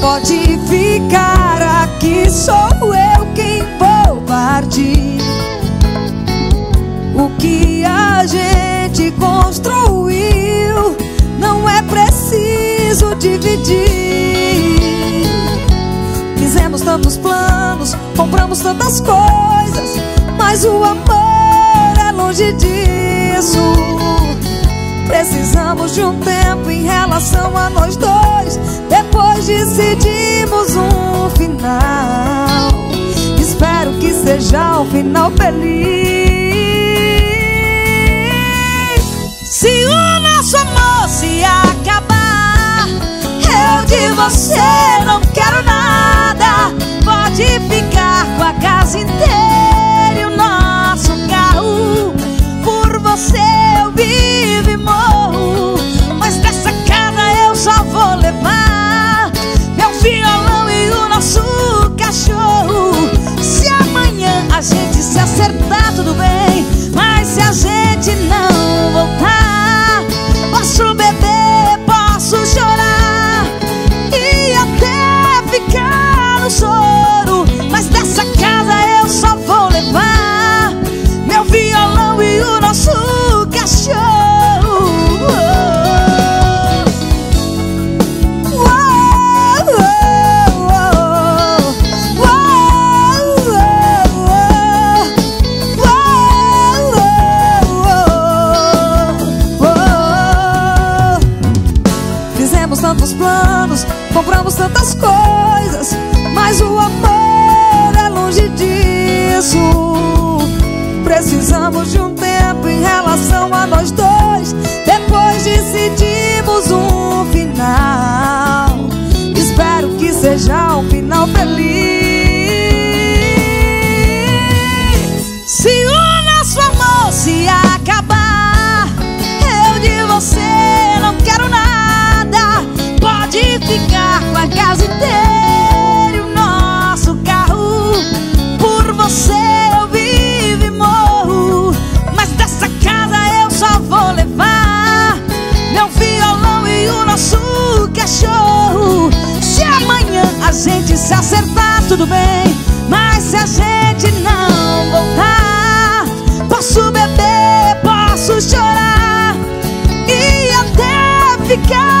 Pode ficar aqui, sou eu quem vou partir. Compramos tantas coisas, mas o amor é longe disso. Precisamos de um tempo em relação a nós dois depois decidimos um final. Espero que seja um final feliz. Se o nosso amor se acabar, eu de você não quero compramos tantas coisas, ficar com a casa inteira e o nosso carro. Por você eu vivo e morro, mas dessa casa eu só vou levar meu violão e o nosso cachorro. Se amanhã a gente se acertar, tudo bem, mas se a gente não voltar, posso beber, posso chorar e até ficar.